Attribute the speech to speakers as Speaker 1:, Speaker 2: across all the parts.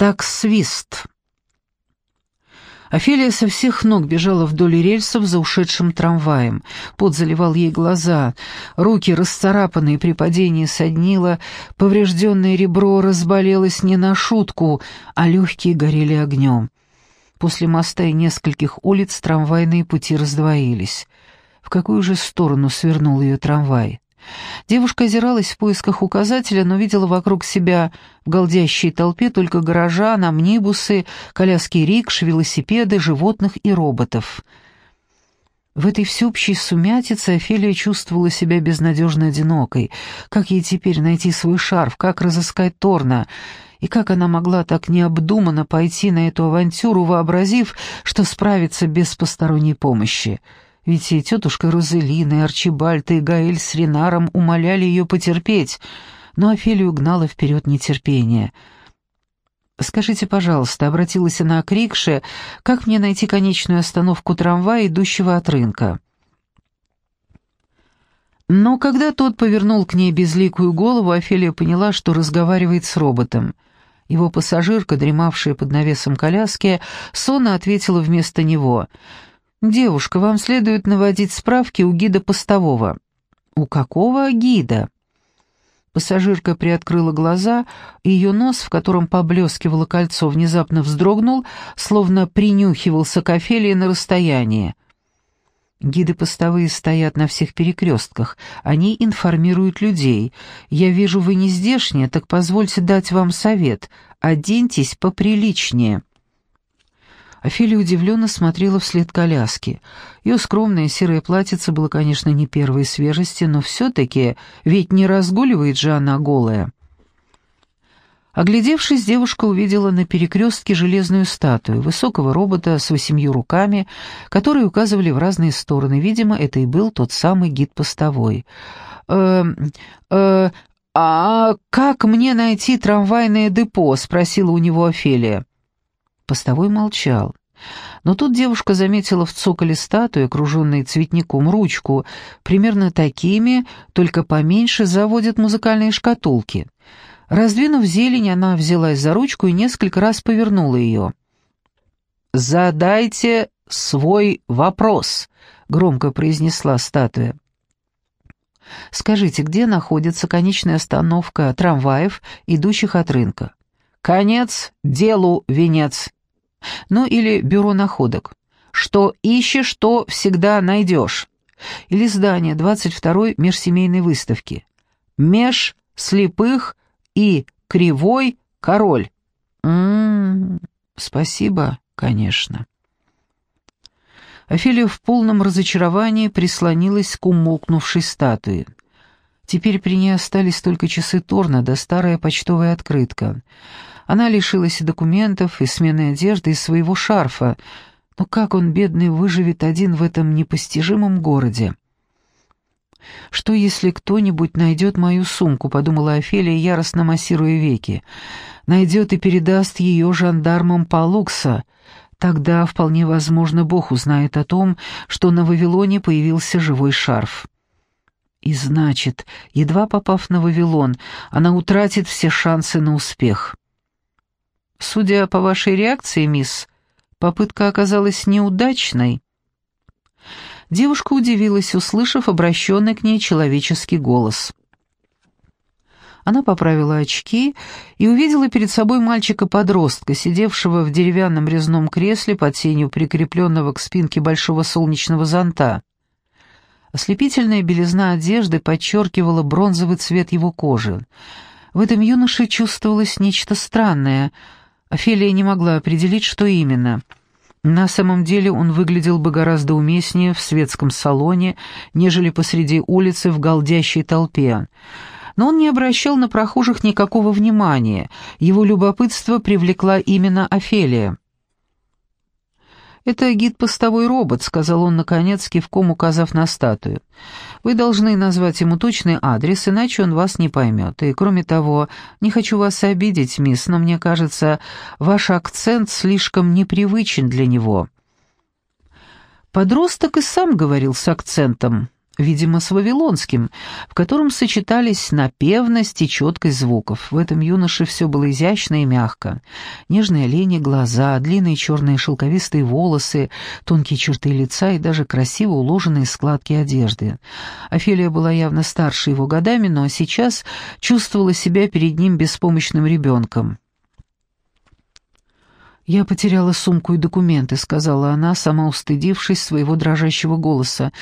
Speaker 1: так свист. Офелия со всех ног бежала вдоль рельсов за ушедшим трамваем. Пот заливал ей глаза, руки, расцарапанные при падении, соднило, поврежденное ребро разболелось не на шутку, а легкие горели огнем. После моста и нескольких улиц трамвайные пути раздвоились. В какую же сторону свернул ее трамвай? Девушка озиралась в поисках указателя, но видела вокруг себя в голдящей толпе только горожан, амнибусы, коляски рикш, велосипеды, животных и роботов. В этой всеобщей сумятице Офелия чувствовала себя безнадежно одинокой. Как ей теперь найти свой шарф, как разыскать Торна? И как она могла так необдуманно пойти на эту авантюру, вообразив, что справится без посторонней помощи? Ведь и тетушка Розелина, и Арчибальд, и Гаэль с Ренаром умоляли ее потерпеть, но Офелию гнала вперед нетерпение. «Скажите, пожалуйста», — обратилась она к Рикше, «как мне найти конечную остановку трамвая, идущего от рынка?» Но когда тот повернул к ней безликую голову, Офелия поняла, что разговаривает с роботом. Его пассажирка, дремавшая под навесом коляски, сонно ответила вместо него — «Девушка, вам следует наводить справки у гида постового». «У какого гида?» Пассажирка приоткрыла глаза, и ее нос, в котором поблескивало кольцо, внезапно вздрогнул, словно принюхивался к Офелии на расстоянии. Гиды постовые стоят на всех перекрестках. Они информируют людей. Я вижу, вы не здешние, так позвольте дать вам совет. Оденьтесь поприличнее. Офелия удивленно смотрела вслед коляски. Ее скромное серое платьице было, конечно, не первой свежести, но все-таки, ведь не разгуливает же она голая. Оглядевшись, девушка увидела на перекрестке железную статую, высокого робота с восемью руками, которые указывали в разные стороны. Видимо, это и был тот самый гид постовой. «Э, э, «А как мне найти трамвайное депо?» — спросила у него Офелия. Постовой молчал. Но тут девушка заметила в цоколе статуи, окруженной цветником, ручку. Примерно такими, только поменьше, заводят музыкальные шкатулки. Раздвинув зелень, она взялась за ручку и несколько раз повернула ее. «Задайте свой вопрос», — громко произнесла статуя. «Скажите, где находится конечная остановка трамваев, идущих от рынка?» «Конец, делу венец», ну или бюро находок. Что ищешь, то всегда найдешь. Или здание 22-й межсемейной выставки. Меж слепых и кривой король. М-м, спасибо, конечно. Офелия в полном разочаровании прислонилась к умолкнувшей статуе. Теперь при ней остались только часы Торна да старая почтовая открытка. Она лишилась и документов, и смены одежды, и своего шарфа. Но как он, бедный, выживет один в этом непостижимом городе? «Что, если кто-нибудь найдет мою сумку?» — подумала Офелия, яростно массируя веки. «Найдет и передаст ее жандармам Палукса. Тогда, вполне возможно, Бог узнает о том, что на Вавилоне появился живой шарф». И значит, едва попав на Вавилон, она утратит все шансы на успех. Судя по вашей реакции, мисс, попытка оказалась неудачной. Девушка удивилась, услышав обращенный к ней человеческий голос. Она поправила очки и увидела перед собой мальчика-подростка, сидевшего в деревянном резном кресле под сенью прикрепленного к спинке большого солнечного зонта. Ослепительная белизна одежды подчеркивала бронзовый цвет его кожи. В этом юноше чувствовалось нечто странное — Офелия не могла определить, что именно. На самом деле он выглядел бы гораздо уместнее в светском салоне, нежели посреди улицы в галдящей толпе. Но он не обращал на прохожих никакого внимания, его любопытство привлекла именно Офелия. «Это гид-постовой робот», — сказал он, наконец, кивком указав на статую. «Вы должны назвать ему точный адрес, иначе он вас не поймет. И, кроме того, не хочу вас обидеть, мисс, но мне кажется, ваш акцент слишком непривычен для него». Подросток и сам говорил с акцентом. Видимо, с вавилонским, в котором сочетались напевность и четкость звуков. В этом юноше все было изящно и мягко. Нежные олени глаза, длинные черные шелковистые волосы, тонкие черты лица и даже красиво уложенные складки одежды. Офелия была явно старше его годами, но сейчас чувствовала себя перед ним беспомощным ребенком. «Я потеряла сумку и документы», — сказала она, сама устыдившись своего дрожащего голоса.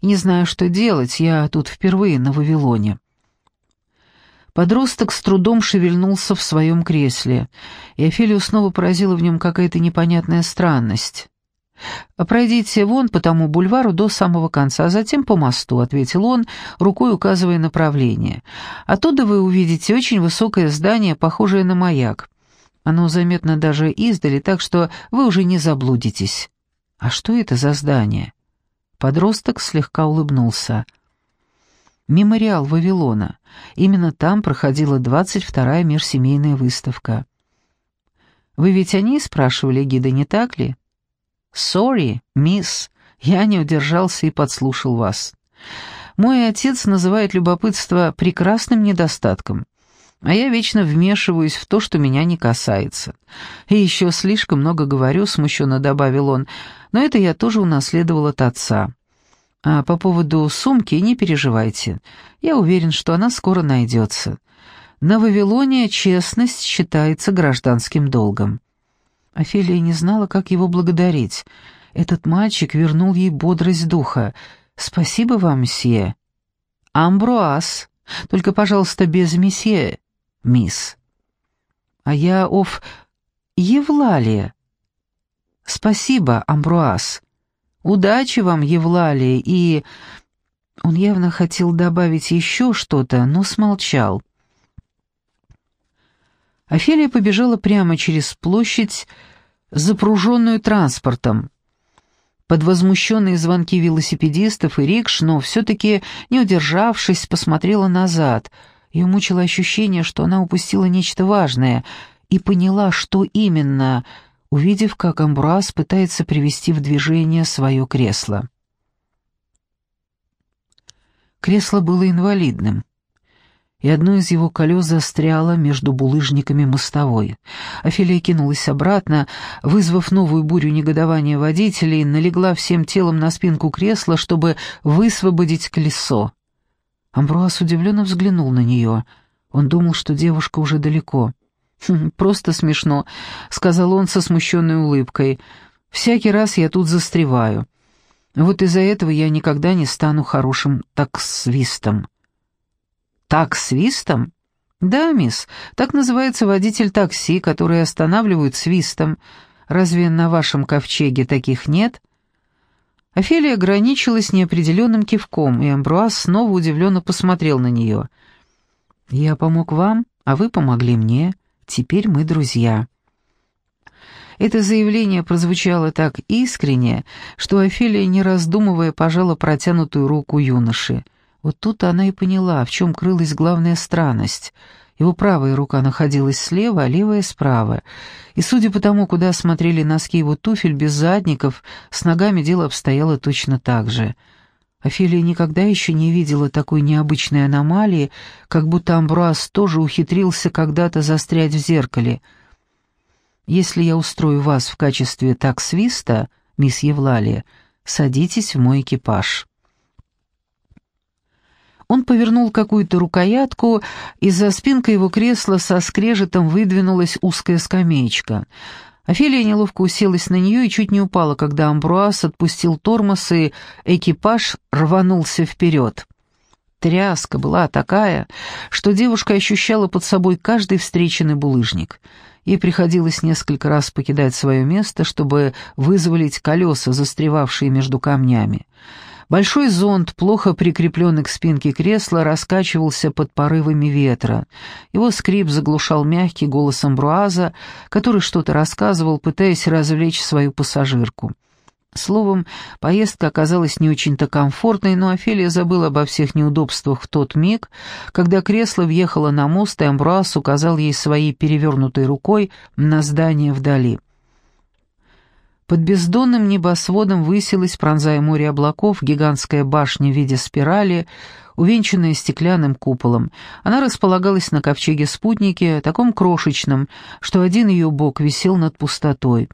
Speaker 1: «Не знаю, что делать, я тут впервые на Вавилоне». Подросток с трудом шевельнулся в своем кресле, и Офелию снова поразила в нем какая-то непонятная странность. «Пройдите вон по тому бульвару до самого конца, а затем по мосту», — ответил он, рукой указывая направление. «Оттуда вы увидите очень высокое здание, похожее на маяк. Оно заметно даже издали, так что вы уже не заблудитесь. А что это за здание? Подросток слегка улыбнулся. Мемориал Вавилона. Именно там проходила 22-я межсемейная выставка. Вы ведь о ней спрашивали гида, не так ли? Sorry, мисс, я не удержался и подслушал вас. Мой отец называет любопытство прекрасным недостатком. А я вечно вмешиваюсь в то, что меня не касается. И еще слишком много говорю, смущенно добавил он, но это я тоже унаследовал от отца. А по поводу сумки не переживайте. Я уверен, что она скоро найдется. На Вавилоне честность считается гражданским долгом. Офелия не знала, как его благодарить. Этот мальчик вернул ей бодрость духа. «Спасибо вам, месье». «Амбруаз. Только, пожалуйста, без месье мисс. А я, оф, Евлалия. Спасибо, Амбруаз. Удачи вам, Евлалия, и... Он явно хотел добавить еще что-то, но смолчал. Офелия побежала прямо через площадь, запруженную транспортом. Под возмущенные звонки велосипедистов и рикш, но все-таки, не удержавшись, посмотрела назад — ее мучило ощущение, что она упустила нечто важное, и поняла, что именно, увидев, как Амбруаз пытается привести в движение свое кресло. Кресло было инвалидным, и одно из его колес застряло между булыжниками мостовой. Офелия кинулась обратно, вызвав новую бурю негодования водителей, налегла всем телом на спинку кресла, чтобы высвободить колесо. Амбруаз удивленно взглянул на нее. Он думал, что девушка уже далеко. «Хм, «Просто смешно», — сказал он со смущенной улыбкой. «Всякий раз я тут застреваю. Вот из-за этого я никогда не стану хорошим таксвистом». «Таксвистом?» «Да, мисс, так называется водитель такси, который останавливают свистом. Разве на вашем ковчеге таких нет?» Офелия ограничилась неопределенным кивком, и Амбруаз снова удивленно посмотрел на нее. «Я помог вам, а вы помогли мне. Теперь мы друзья». Это заявление прозвучало так искренне, что Офелия, не раздумывая, пожала протянутую руку юноши. Вот тут она и поняла, в чем крылась главная странность — его правая рука находилась слева, а левая справа. И судя по тому, куда смотрели носки его туфель без задников, с ногами дело обстояло точно так же. Офелия никогда еще не видела такой необычной аномалии, как будто Амбруаз тоже ухитрился когда-то застрять в зеркале. «Если я устрою вас в качестве таксвиста, мисс Евлалия, садитесь в мой экипаж». Он повернул какую-то рукоятку, и за спинкой его кресла со скрежетом выдвинулась узкая скамеечка. Офелия неловко уселась на нее и чуть не упала, когда Амбруаз отпустил тормоз, и экипаж рванулся вперед. Тряска была такая, что девушка ощущала под собой каждый встреченный булыжник. Ей приходилось несколько раз покидать свое место, чтобы вызволить колеса, застревавшие между камнями. Большой зонт, плохо прикрепленный к спинке кресла, раскачивался под порывами ветра. Его скрип заглушал мягкий голос Амбруаза, который что-то рассказывал, пытаясь развлечь свою пассажирку. Словом, поездка оказалась не очень-то комфортной, но Офелия забыла обо всех неудобствах в тот миг, когда кресло въехало на мост, и Амбруаз указал ей своей перевернутой рукой на здание вдали. Под бездонным небосводом высилась, пронзая море облаков, гигантская башня в виде спирали, увенчанная стеклянным куполом. Она располагалась на ковчеге-спутнике, таком крошечном, что один ее бок висел над пустотой.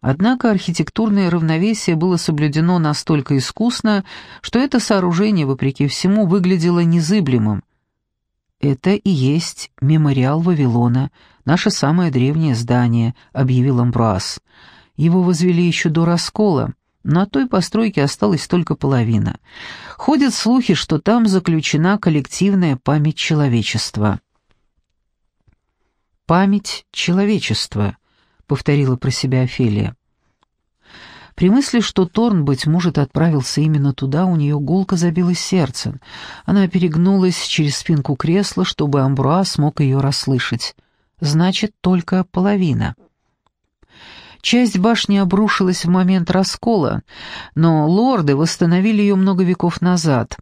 Speaker 1: Однако архитектурное равновесие было соблюдено настолько искусно, что это сооружение, вопреки всему, выглядело незыблемым. «Это и есть мемориал Вавилона, наше самое древнее здание», — объявил Амбруаз. «Его возвели еще до раскола, от той постройки осталась только половина. Ходят слухи, что там заключена коллективная память человечества». «Память человечества», — повторила про себя Офелия. При мысли, что Торн, быть может, отправился именно туда, у нее гулко забилось сердце. Она перегнулась через спинку кресла, чтобы Амбруа смог ее расслышать. Значит, только половина. Часть башни обрушилась в момент раскола, но лорды восстановили ее много веков назад.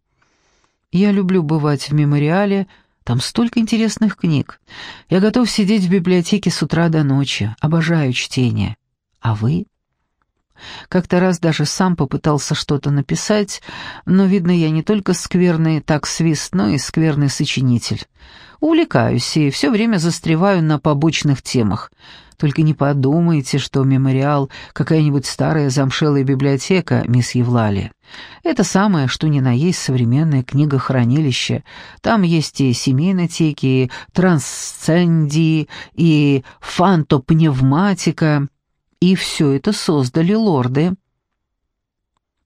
Speaker 1: Я люблю бывать в мемориале, там столько интересных книг. Я готов сидеть в библиотеке с утра до ночи, обожаю чтение. А вы? Как-то раз даже сам попытался что-то написать, но, видно, я не только скверный так свист, но и скверный сочинитель. Увлекаюсь и все время застреваю на побочных темах. Только не подумайте, что мемориал — какая-нибудь старая замшелая библиотека, мисс Евлали. Это самое, что ни на есть современное книгохранилище. Там есть и семейнотеки, и трансцендии, и фантопневматика. И все это создали лорды.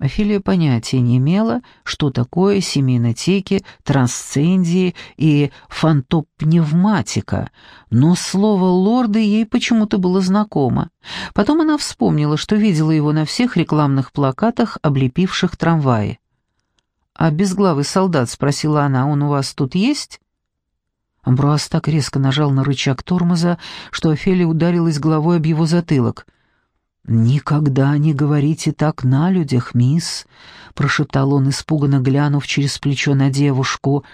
Speaker 1: Офелия понятия не имела, что такое семейнотеки, трансцендии и фантопневматика, но слово «лорды» ей почему-то было знакомо. Потом она вспомнила, что видела его на всех рекламных плакатах, облепивших трамваи. «А безглавый солдат?» — спросила она. «Он у вас тут есть?» Амбруаз так резко нажал на рычаг тормоза, что Офелия ударилась головой об его затылок — «Никогда не говорите так на людях, мисс», — прошептал он, испуганно глянув через плечо на девушку.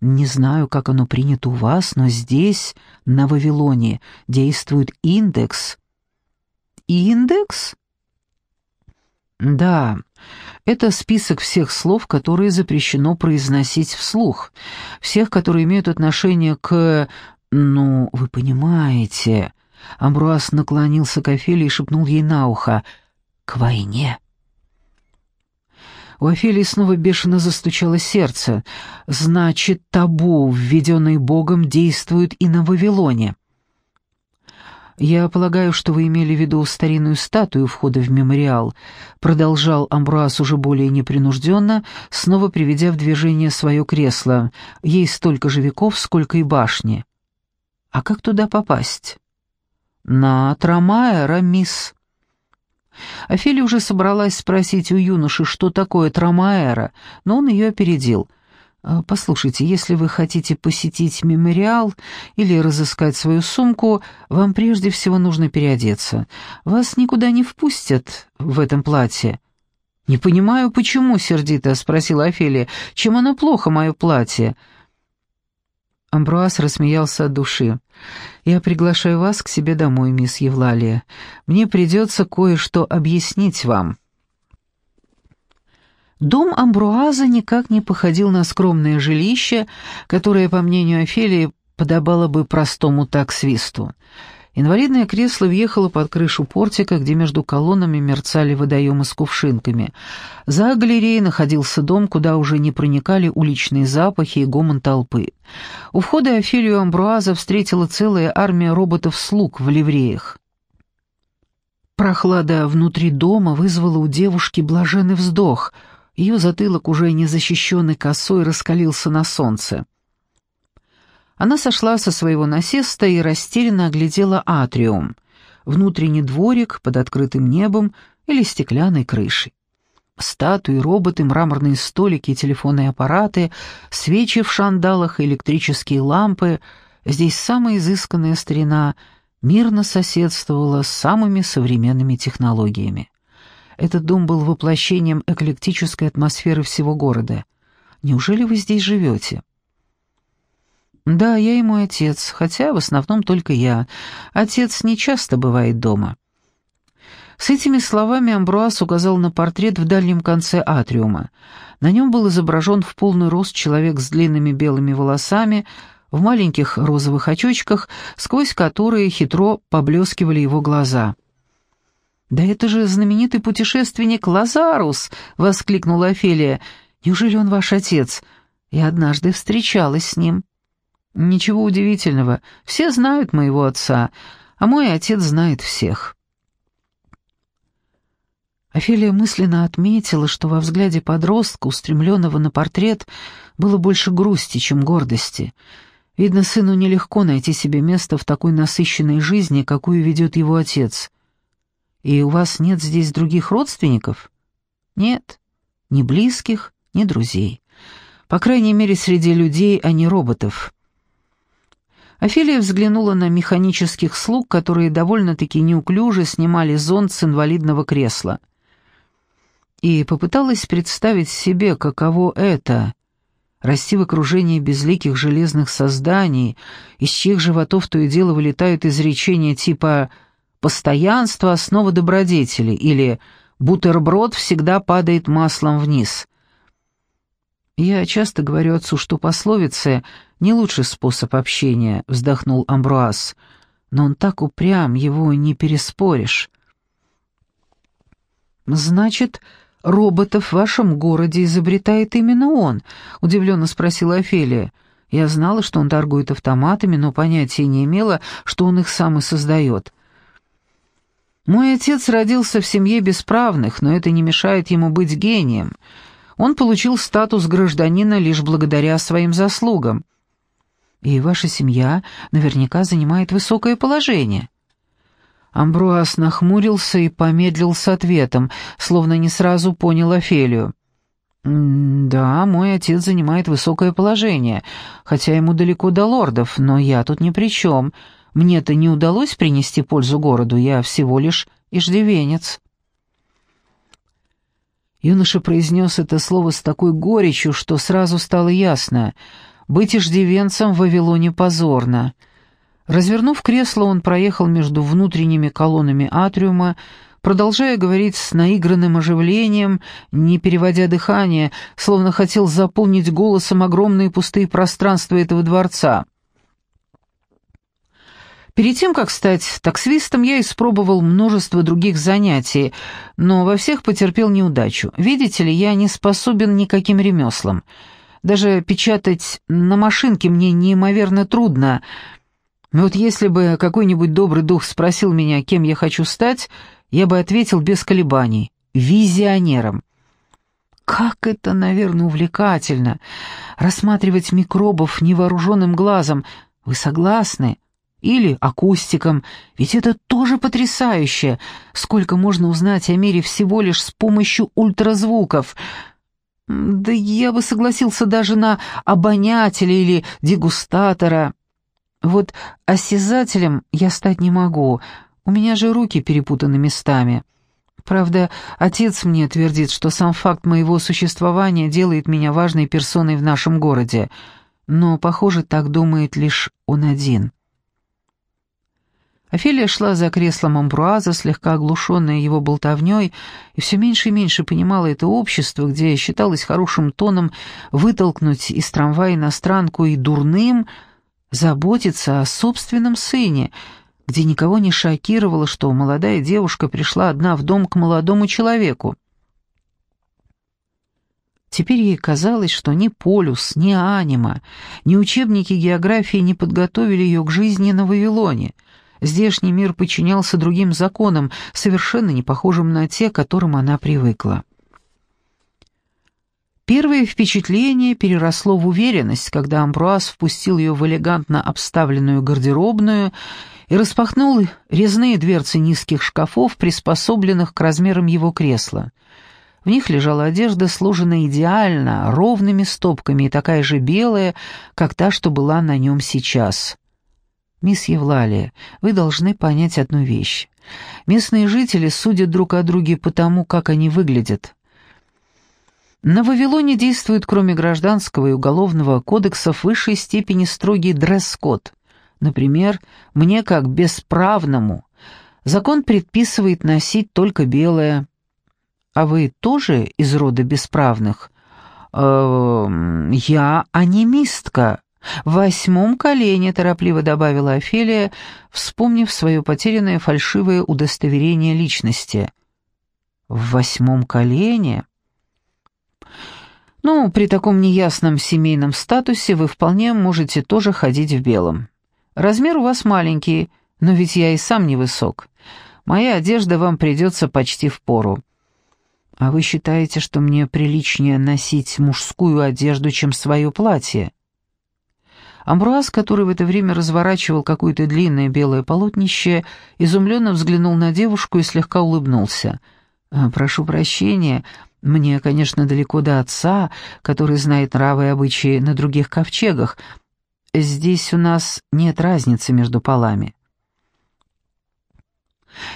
Speaker 1: «Не знаю, как оно принято у вас, но здесь, на Вавилоне, действует индекс». «Индекс?» «Да, это список всех слов, которые запрещено произносить вслух, всех, которые имеют отношение к... ну, вы понимаете...» Амбруаз наклонился к Офелии и шепнул ей на ухо «К войне». У Офелии снова бешено застучало сердце. «Значит, табу, введенный Богом, действует и на Вавилоне». «Я полагаю, что вы имели в виду старинную статую входа в мемориал», продолжал Амбруаз уже более непринужденно, снова приведя в движение свое кресло. «Ей столько же веков, сколько и башни». «А как туда попасть?» «На Трамаэра, мисс». Офелия уже собралась спросить у юноши, что такое Трамаэра, но он ее опередил. «А, «Послушайте, если вы хотите посетить мемориал или разыскать свою сумку, вам прежде всего нужно переодеться. Вас никуда не впустят в этом платье». «Не понимаю, почему?» — сердито спросила Офелия. «Чем оно плохо, мое платье?» Амбруаз рассмеялся от души. «Я приглашаю вас к себе домой, мисс Евлалия. Мне придется кое-что объяснить вам». Дом Амбруаза никак не походил на скромное жилище, которое, по мнению Офелии, подобало бы простому таксвисту. Инвалидное кресло въехало под крышу портика, где между колоннами мерцали водоемы с кувшинками. За галереей находился дом, куда уже не проникали уличные запахи и гомон толпы. У входа Офелию Амбруаза встретила целая армия роботов-слуг в ливреях. Прохлада внутри дома вызвала у девушки блаженный вздох. Ее затылок, уже не защищенный косой, раскалился на солнце. Она сошла со своего насеста и растерянно оглядела атриум, внутренний дворик под открытым небом или стеклянной крышей. Статуи, роботы, мраморные столики телефонные аппараты, свечи в шандалах и электрические лампы — здесь самая изысканная старина мирно соседствовала с самыми современными технологиями. Этот дом был воплощением эклектической атмосферы всего города. Неужели вы здесь живете?» «Да, я и мой отец, хотя в основном только я. Отец не часто бывает дома». С этими словами Амбруаз указал на портрет в дальнем конце атриума. На нем был изображен в полный рост человек с длинными белыми волосами, в маленьких розовых очочках, сквозь которые хитро поблескивали его глаза. «Да это же знаменитый путешественник Лазарус!» — воскликнула Офелия. «Неужели он ваш отец? Я однажды встречалась с ним». «Ничего удивительного. Все знают моего отца, а мой отец знает всех». Офелия мысленно отметила, что во взгляде подростка, устремленного на портрет, было больше грусти, чем гордости. Видно, сыну нелегко найти себе место в такой насыщенной жизни, какую ведет его отец. «И у вас нет здесь других родственников?» «Нет, ни близких, ни друзей. По крайней мере, среди людей, а не роботов». Офелия взглянула на механических слуг, которые довольно-таки неуклюже снимали зонт с инвалидного кресла и попыталась представить себе, каково это — расти в окружении безликих железных созданий, из чьих животов то и дело вылетают изречения типа «постоянство — основа добродетели» или «бутерброд всегда падает маслом вниз». «Я часто говорю отцу, что пословицы — не лучший способ общения», — вздохнул Амбруаз. «Но он так упрям, его не переспоришь». «Значит, роботов в вашем городе изобретает именно он?» — удивленно спросила Офелия. «Я знала, что он торгует автоматами, но понятия не имела, что он их сам и создает». «Мой отец родился в семье бесправных, но это не мешает ему быть гением. Он получил статус гражданина лишь благодаря своим заслугам. И ваша семья наверняка занимает высокое положение». Амбруас нахмурился и помедлил с ответом, словно не сразу понял Офелию. «Да, мой отец занимает высокое положение, хотя ему далеко до лордов, но я тут ни при чем. Мне-то не удалось принести пользу городу, я всего лишь иждивенец». Юноша произнес это слово с такой горечью, что сразу стало ясно. «Быть иждивенцем в Вавилоне позорно». Развернув кресло, он проехал между внутренними колоннами атриума, продолжая говорить с наигранным оживлением, не переводя дыхание, словно хотел заполнить голосом огромные пустые пространства этого дворца. Перед тем, как стать таксистом, я испробовал множество других занятий, но во всех потерпел неудачу. Видите ли, я не способен никаким ремеслам. Даже печатать на машинке мне неимоверно трудно — вот если бы какой-нибудь добрый дух спросил меня, кем я хочу стать, я бы ответил без колебаний — визионером. Как это, наверное, увлекательно — рассматривать микробов невооруженным глазом. Вы согласны? Или акустиком, ведь это тоже потрясающе. Сколько можно узнать о мире всего лишь с помощью ультразвуков — да я бы согласился даже на обонятеля или дегустатора. Вот осязателем я стать не могу, у меня же руки перепутаны местами. Правда, отец мне твердит, что сам факт моего существования делает меня важной персоной в нашем городе, но, похоже, так думает лишь он один. Офелия шла за креслом Амбруаза, слегка оглушенная его болтовней, и все меньше и меньше понимала это общество, где считалось хорошим тоном вытолкнуть из трамвая иностранку и дурным — заботиться о собственном сыне, где никого не шокировало, что молодая девушка пришла одна в дом к молодому человеку. Теперь ей казалось, что ни полюс, ни анима, ни учебники географии не подготовили ее к жизни на Вавилоне. Здешний мир подчинялся другим законам, совершенно не похожим на те, к которым она привыкла. Первое впечатление переросло в уверенность, когда Амбруаз впустил ее в элегантно обставленную гардеробную и распахнул резные дверцы низких шкафов, приспособленных к размерам его кресла. В них лежала одежда, сложенная идеально, ровными стопками и такая же белая, как та, что была на нем сейчас. «Мисс Евлалия, вы должны понять одну вещь. Местные жители судят друг о друге по тому, как они выглядят». На Вавилоне действует, кроме гражданского и уголовного кодексов, в высшей степени строгий дресс-код. Например, мне, как бесправному, Закон предписывает носить только белое. А вы тоже из рода бесправных? Э, я анимистка. В восьмом колене, торопливо добавила Офелия, вспомнив свое потерянное фальшивое удостоверение личности. В восьмом колене? Ну, при таком неясном семейном статусе вы вполне можете тоже ходить в белом. Размер у вас маленький, но ведь я и сам невысок. Моя одежда вам придется почти в пору. А вы считаете, что мне приличнее носить мужскую одежду, чем свое платье? Амбруаз, который в это время разворачивал какое-то длинное белое полотнище, изумленно взглянул на девушку и слегка улыбнулся. «А, «Прошу прощения, мне, конечно, далеко до отца, который знает нравы и обычаи на других ковчегах. Здесь у нас нет разницы между полами.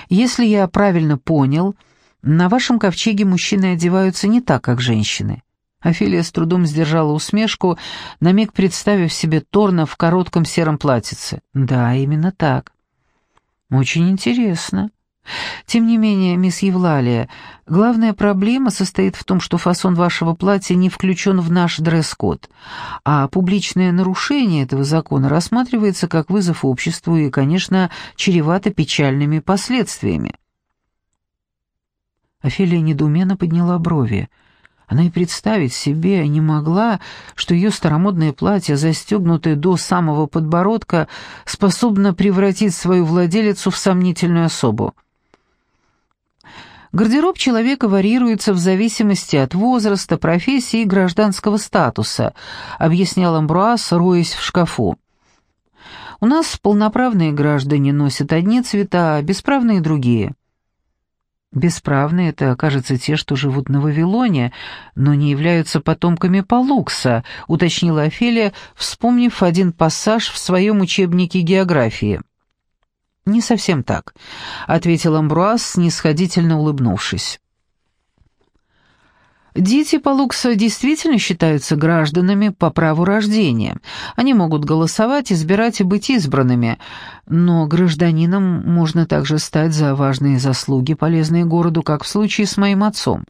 Speaker 1: Если я правильно понял, на вашем ковчеге мужчины одеваются не так, как женщины. Офелия с трудом сдержала усмешку, на миг представив себе Торна в коротком сером платьице. Да, именно так. Очень интересно. Тем не менее, мисс Евлалия, главная проблема состоит в том, что фасон вашего платья не включен в наш дресс-код, а публичное нарушение этого закона рассматривается как вызов обществу и, конечно, чревато печальными последствиями. Офелия недоуменно подняла брови. Она и представить себе не могла, что ее старомодное платье, застегнутое до самого подбородка, способно превратить свою владелицу в сомнительную особу. Гардероб человека варьируется в зависимости от возраста, профессии и гражданского статуса, объяснял Амбруаз, роясь в шкафу. У нас полноправные граждане носят одни цвета, а бесправные — другие. Бесправные — это, кажется, те, что живут на Вавилоне, но не являются потомками Палукса, уточнила Офелия, вспомнив один пассаж в своем учебнике географии. «Не совсем так», — ответил Амбруаз, снисходительно улыбнувшись. Дети Палукса действительно считаются гражданами по праву рождения. Они могут голосовать, избирать и быть избранными, но гражданином можно также стать за важные заслуги, полезные городу, как в случае с моим отцом.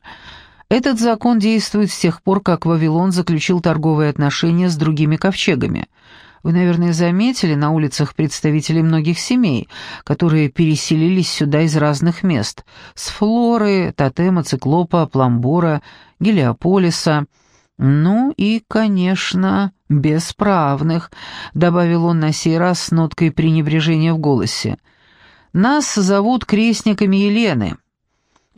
Speaker 1: Этот закон действует с тех пор, как Вавилон заключил торговые отношения с другими ковчегами — вы, наверное, заметили на улицах представителей многих семей, которые переселились сюда из разных мест. С Флоры, Тотема, Циклопа, Пламбора, Гелиополиса. Ну и, конечно, бесправных, добавил он на сей раз с ноткой пренебрежения в голосе. Нас зовут крестниками Елены.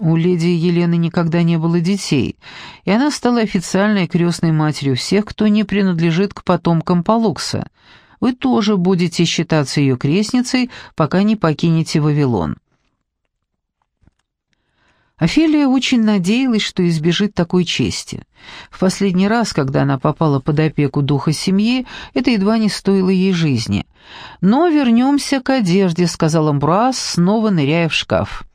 Speaker 1: У леди Елены никогда не было детей, и она стала официальной крестной матерью всех, кто не принадлежит к потомкам Палукса. Вы тоже будете считаться ее крестницей, пока не покинете Вавилон. Офелия очень надеялась, что избежит такой чести. В последний раз, когда она попала под опеку духа семьи, это едва не стоило ей жизни. «Но вернемся к одежде», — сказал Амбруаз, снова ныряя в шкаф.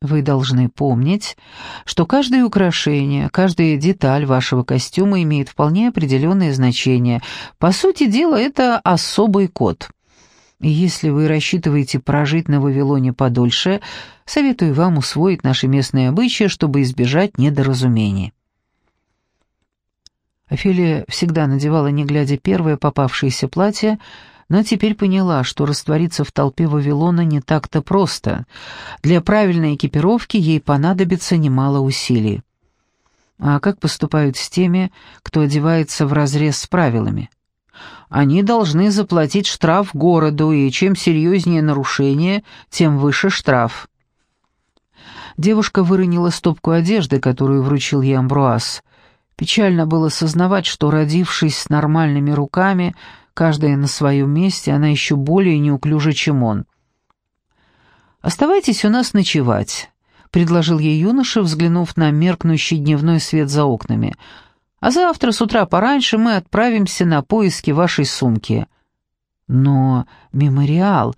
Speaker 1: Вы должны помнить, что каждое украшение, каждая деталь вашего костюма имеет вполне определенное значение. По сути дела, это особый код. И если вы рассчитываете прожить на Вавилоне подольше, советую вам усвоить наши местные обычаи, чтобы избежать недоразумений. Офелия всегда надевала, не глядя, первое попавшееся платье, но теперь поняла, что раствориться в толпе Вавилона не так-то просто. Для правильной экипировки ей понадобится немало усилий. А как поступают с теми, кто одевается вразрез с правилами? Они должны заплатить штраф городу, и чем серьезнее нарушение, тем выше штраф. Девушка выронила стопку одежды, которую вручил ей Амбруаз. Печально было сознавать, что, родившись с нормальными руками, Каждая на своем месте, она еще более неуклюжа, чем он. «Оставайтесь у нас ночевать», — предложил ей юноша, взглянув на меркнущий дневной свет за окнами. «А завтра с утра пораньше мы отправимся на поиски вашей сумки». «Но мемориал...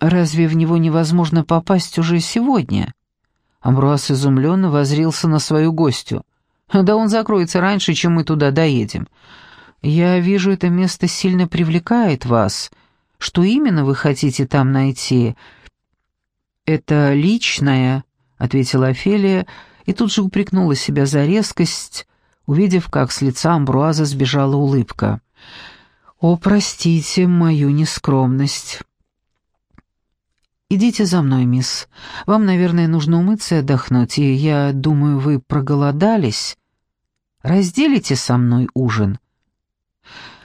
Speaker 1: Разве в него невозможно попасть уже сегодня?» Амбруаз изумленно возрился на свою гостью. «Да он закроется раньше, чем мы туда доедем. «Я вижу, это место сильно привлекает вас. Что именно вы хотите там найти?» «Это личное», — ответила Офелия, и тут же упрекнула себя за резкость, увидев, как с лица Амбруаза сбежала улыбка. «О, простите мою нескромность». «Идите за мной, мисс. Вам, наверное, нужно умыться и отдохнуть, и я думаю, вы проголодались. Разделите со мной ужин».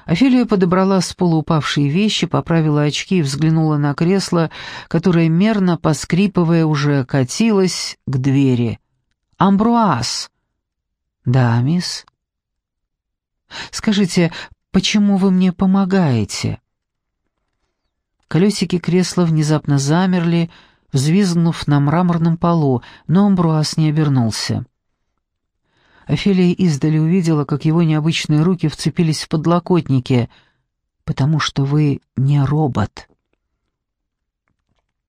Speaker 1: Офелия подобрала с пола упавшие вещи, поправила очки и взглянула на кресло, которое, мерно поскрипывая, уже катилось к двери. «Амбруаз!» «Да, мисс?» «Скажите, почему вы мне помогаете?» Колесики кресла внезапно замерли, взвизгнув на мраморном полу, но Амбруаз не обернулся. Офелия издали увидела, как его необычные руки вцепились в подлокотники, потому что вы не робот.